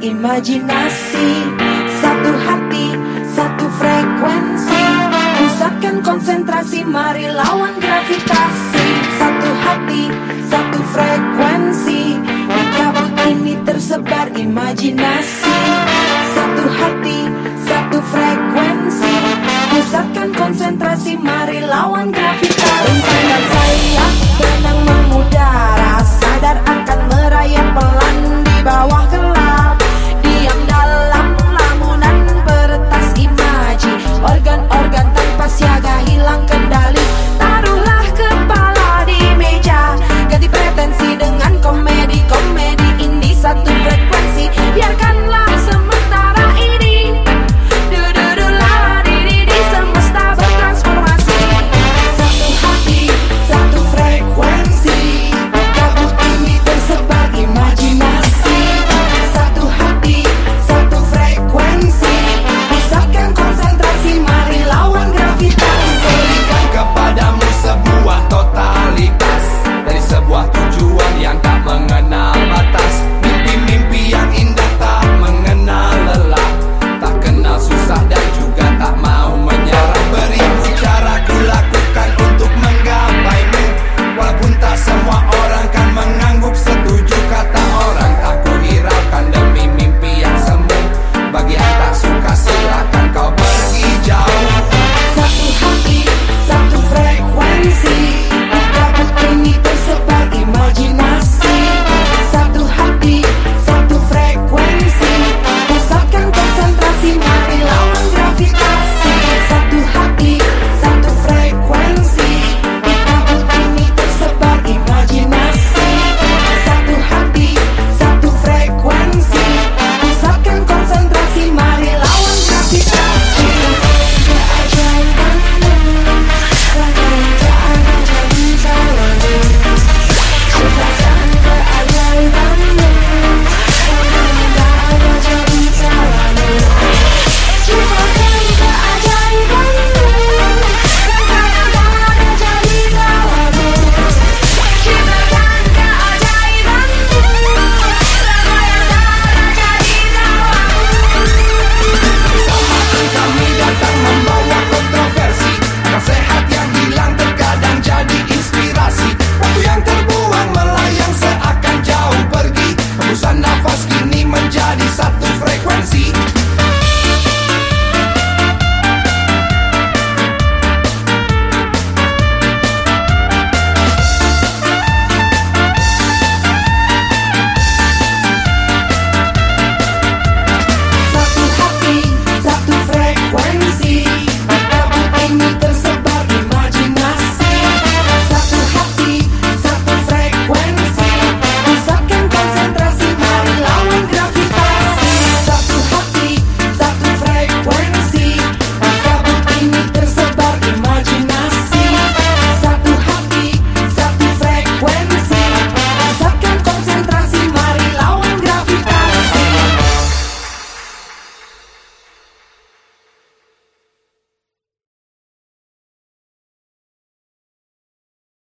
berimajinasi. Satu hati, satu frekuensi. Pusatkan konsentrasi, mari lawan gravitasi. Satu hati, satu frekuensi. Di kabut ini tersebar imajinasi. Satu hati, satu frekuensi. Pusatkan konsentrasi, mari lawan gravitasi. Rencana saya tenang memudara Sadar akan merayap pelan di bawah gelap